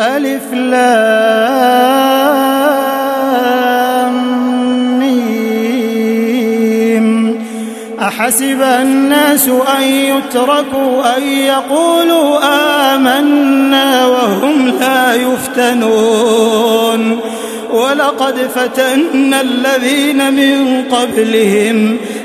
ألف لام أحسب الناس أن يتركوا أن يقولوا آمنا وهم لا يفتنون. ولقد فتنا الذين من قبلهم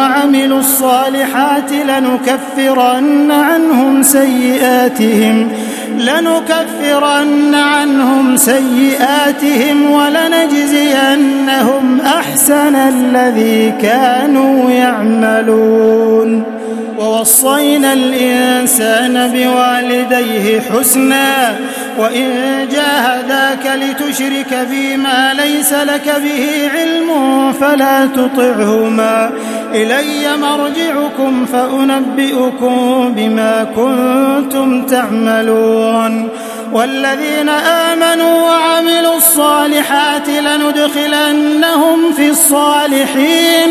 وعملوا الصالحات لنكفرن عنهم سيئاتهم لنكفرن عنهم سيئاتهم ولنجزينهم أحسن الذي كانوا يعملون. ووصينا الإنسان بوالديه حسنا وإن جاهداك لتشرك فيما ليس لك به علم فلا تطعهما. إلي مرجعكم فأنبئكم بما كنتم تعملون. والذين آمنوا وعملوا الصالحات لندخلنهم في الصالحين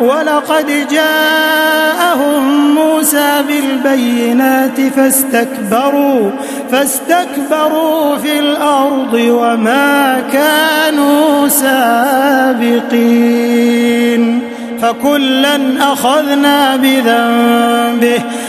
ولقد جاءهم موسى بالبينات فاستكبروا فاستكبروا في الأرض وما كانوا سابقين. فكلا أخذنا بذنبه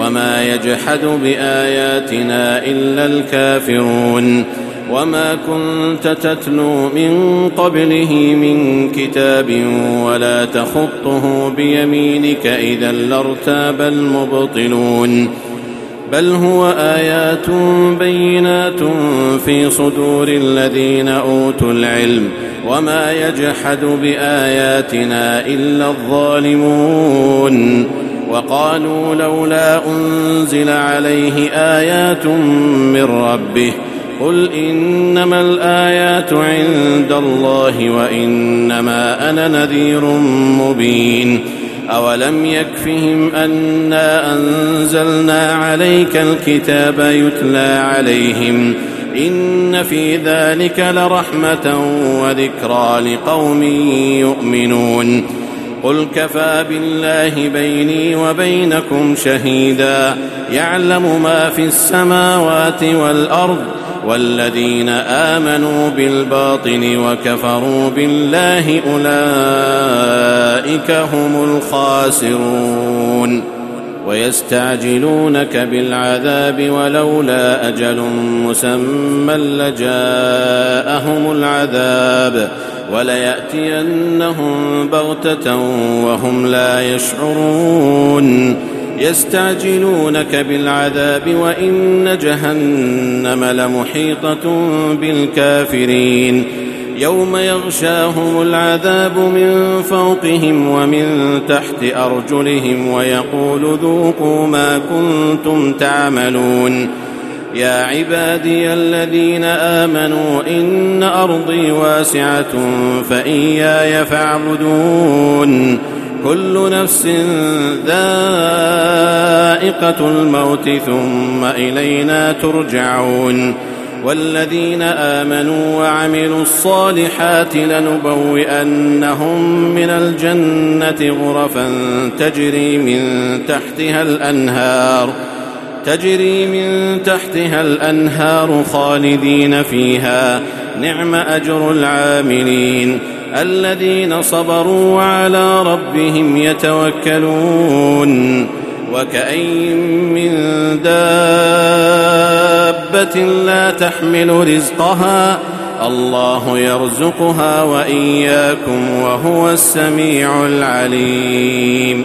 وما يجحد بآياتنا إلا الكافرون وما كنت تتلو من قبله من كتاب ولا تخطه بيمينك إذا لارتاب المبطلون بل هو آيات بينات في صدور الذين أوتوا العلم وما يجحد بآياتنا إلا الظالمون وقالوا لولا أنزل عليه آيات من ربه قل إنما الآيات عند الله وإنما أنا نذير مبين أولم يكفهم أنا أنزلنا عليك الكتاب يتلى عليهم إن في ذلك لرحمة وذكرى لقوم يؤمنون قل كفى بالله بيني وبينكم شهيدا. يعلم ما في السماوات والأرض والذين آمنوا بالباطل وكفروا بالله أولئك هم الخاسرون. ويستعجلونك بالعذاب ولولا أجل مسمى لجاءهم العذاب. وليأتينهم بغتة وهم لا يشعرون. يستعجلونك بالعذاب وإن جهنم لمحيطة بالكافرين. يوم يغشاهم العذاب من فوقهم ومن تحت أرجلهم ويقول ذوقوا ما كنتم تعملون. يا عبادي الذين آمنوا إن أرضي واسعة فإياي فاعبدون. كل نفس ذائقة الموت ثم إلينا ترجعون. والذين آمنوا وعملوا الصالحات لنبوئنهم من الجنة غرفا تجري من تحتها الأنهار. تجري من تحتها الأنهار خالدين فيها. نعم أجر العاملين الذين صبروا وعلى ربهم يتوكلون. وكأين من دابة لا تحمل رزقها. الله يرزقها وإياكم وهو السميع العليم.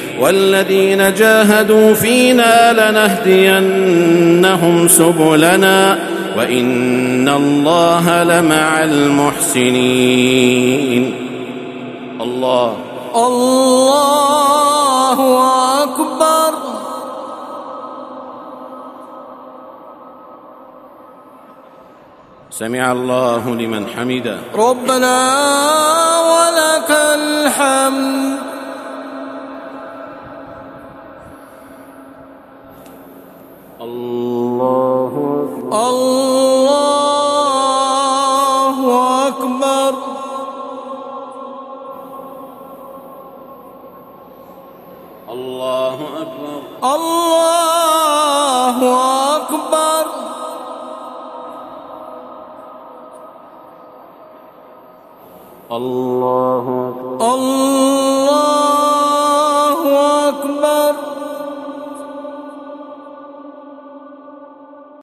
والذين جاهدوا فينا لنهدينهم سبلنا وإن الله لمع المحسنين. الله. الله أكبر. سمع الله لمن حمده. ربنا ولك الحمد. الله